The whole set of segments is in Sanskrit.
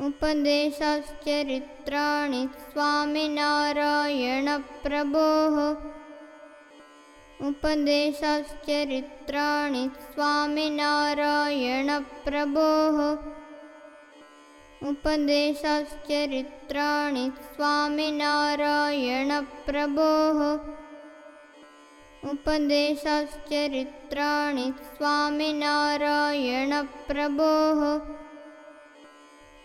उपदेशश्चरित्राणि स्वामिनारायणप्रभोः। उपदेशश्चरित्राणि स्वामिनारायणप्रभोः। उपदेशश्चरित्राणि स्वामिनारायणप्रभोः। उपदेशश्चरित्राणि स्वामिनारायणप्रभोः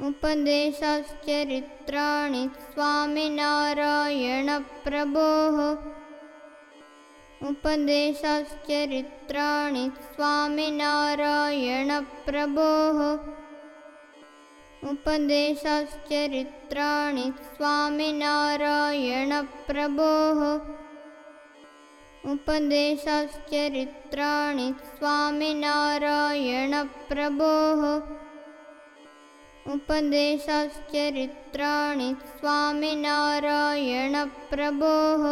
उपदेशश्चरित्राणि स्वामिनारायणप्रभोः। उपदेशश्चरित्राणि स्वामिनारायणप्रभोः। उपदेशश्चरित्राणि स्वामिनारायणप्रभोः। उपदेशश्चरित्राणि स्वामिनारायणप्रभोः उपदेशश्चरित्राणि स्वामिनारायणप्रभोः।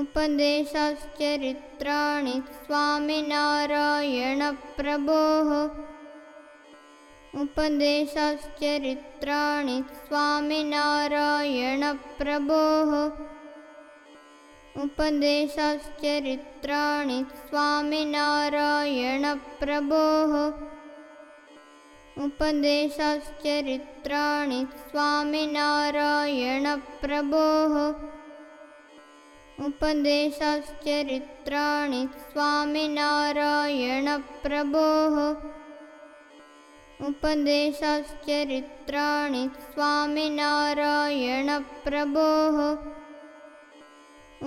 उपदेशश्चरित्राणि स्वामिनारायणप्रभोः। उपदेशश्चरित्राणि स्वामिनारायणप्रभोः। उपदेशश्चरित्राणि स्वामिनारायणप्रभोः उपदेशश्चरित्राणि स्वामिनारायणप्रभोः। उपदेशश्चरित्राणि स्वामिनारायणप्रभोः। उपदेशश्चरित्राणि स्वामिनारायणप्रभोः।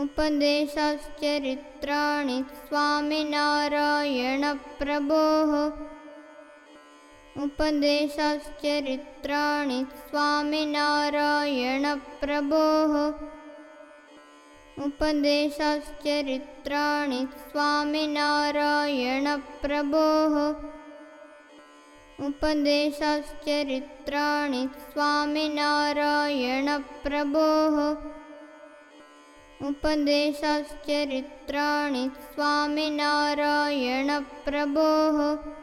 उपदेशश्चरित्राणि स्वामिनारायणप्रभोः उपदेशश्चरित्राणि स्वामिनारायणप्रभोः। उपदेशश्चरित्राणि स्वामिनारायणप्रभोः। उपदेशश्चरित्राणि स्वामिनारायणप्रभोः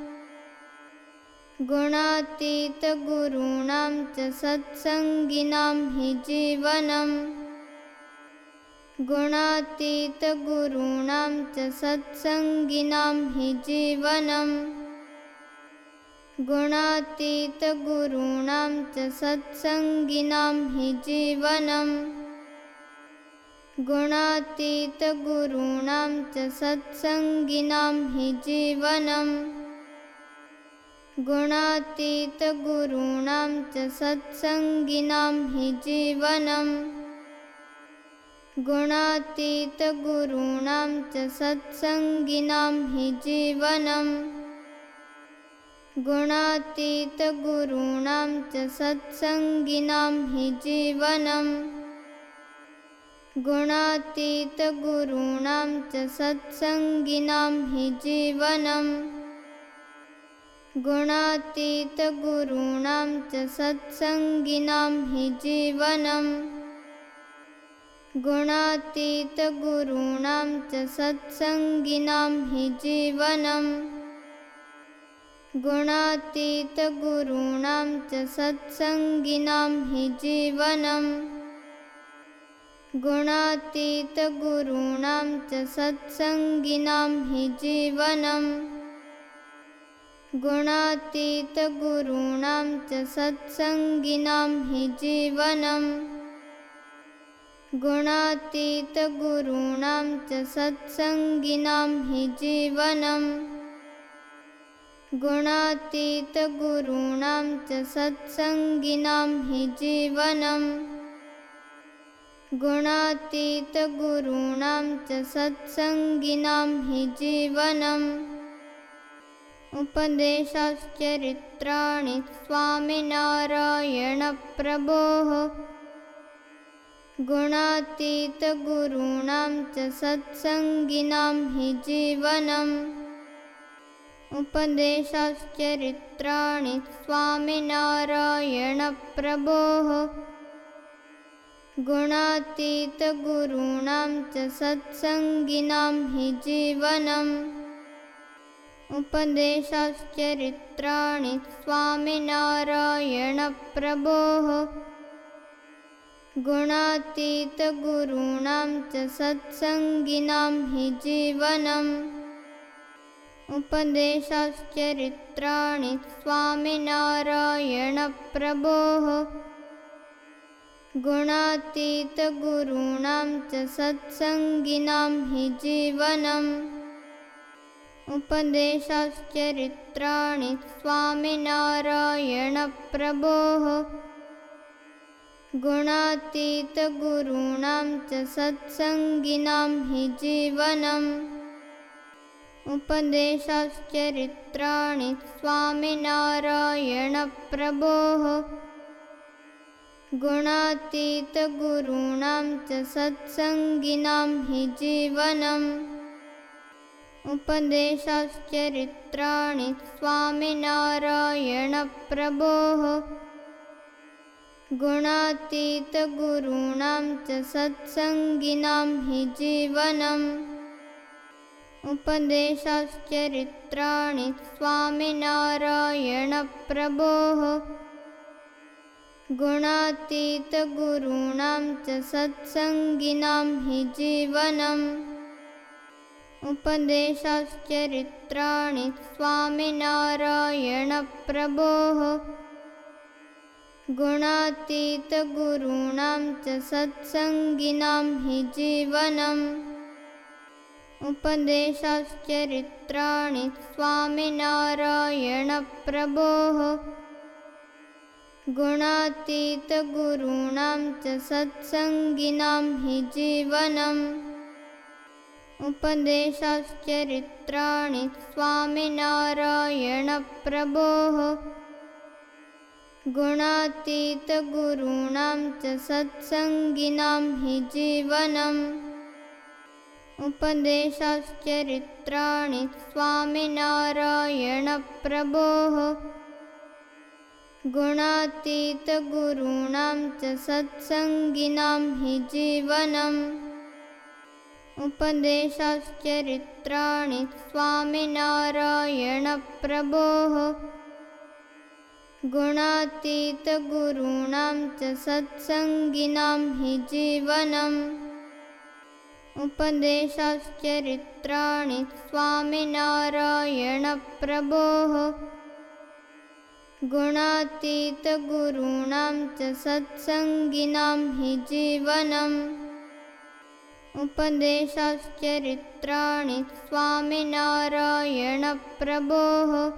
गुणातीतगुरूणां च सत्सङ्गिनां हि जीवनम्। गुणातीतगुरूणां च सत्सङ्गिनां हि जीवनम्। गुणातीतगुरूणां च सत्सङ्गिनां हि जीवनम्। गुणातीतगुरूणां च सत्सङ्गिनां हि जीवनम् गुणातीतगुरूणां च सत्सङ्गिनां हि जीवनम् गुणातीतगुरूणां च सत्सङ्गिनां हि जीवनम् गुणातीतगुरूणां च सत्सङ्गिनां हि जीवनम् गुणातीतगुरूणां च सत्सङ्गिनां हि जीवनम् गुणातीतगुरूणां च सत्सङ्गिनां हि जीवनम्। गुणातीतगुरूणां च सत्सङ्गिनां हि जीवनम्। गुणातीतगुरूणां च सत्सङ्गिनां हि जीवनम्। गुणातीतगुरूणां च सत्सङ्गिनां हि जीवनम् गुणातीतगुरूणां च सत्सङ्गिनां हि जीवनम्। गुणातीतगुरूणां च सत्सङ्गिनां हि जीवनम्। गुणातीतगुरूणां च सत्सङ्गिनां हि जीवनम्। गुणातीतगुरूणां च सत्सङ्गिनां हि जीवनम् उपदेशाश्चरित्राणि स्वामिनारायणप्रभोः। गुणातीतगुरूणां च सत्सङ्गिनां हि जीवनम्। उपदेशाश्चरित्राणि स्वामिनारायणप्रभोः। गुणातीतगुरूणां च सत्सङ्गिनां हि जीवनम् उपदेशाश्चरित्राणि स्वामिनारायणप्रभोः। गुणातीतगुरूणां च सत्सङ्गिनां हि जीवनम्। उपदेशाश्चरित्राणि स्वामिनारायणप्रभोः। गुणातीतगुरूणां च सत्सङ्गिनां हि जीवनम् उपदेशाश्चरित्राणि स्वामिनारायणप्रभोः। गुणातीतगुरूणां च सत्सङ्गिनां हि जीवनम्। उपदेशाश्चरित्राणि स्वामिनारायणप्रभोः। गुणातीतगुरूणां च सत्सङ्गिनां हि जीवनम् उपदेशाश्चरित्राणि स्वामिनारायणप्रभोः। गुणातीतगुरूणां च सत्सङ्गिनां हि जीवनम्। उपदेशाश्चरित्राणि स्वामिनारायणप्रभोः। गुणातीतगुरूणां च सत्सङ्गिनां हि जीवनम् उपदेशाश्चरित्राणि स्वामिनारायणप्रभोः। गुणातीतगुरूणां च सत्सङ्गिनां हि जीवनम्। उपदेशाश्चरित्राणि स्वामिनारायणप्रभोः। गुणातीतगुरूणां च सत्सङ्गिनां हि जीवनम् उपदेशाश्चरित्राणि स्वामिनारायणप्रभोः। गुणातीतगुरूणां च सत्सङ्गिनां हि जीवनम्। उपदेशाश्चरित्राणि स्वामिनारायणप्रभोः। गुणातीतगुरूणां च सत्सङ्गिनां हि जीवनम् उपदेशाश्चरित्राणि स्वामिनारायणप्रभोः। गुणातीतगुरूणां च सत्सङ्गिनां हि जीवनम्। उपदेशाश्चरित्राणि स्वामिनारायणप्रभोः। गुणातीतगुरूणां च सत्सङ्गिनां हि जीवनम् उपदेशाश्चरित्राणि स्वामिनारायणप्रभोः।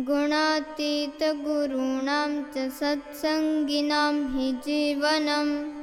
गुणातीतगुरूणां च सत्सङ्गिनां हि जीवनम्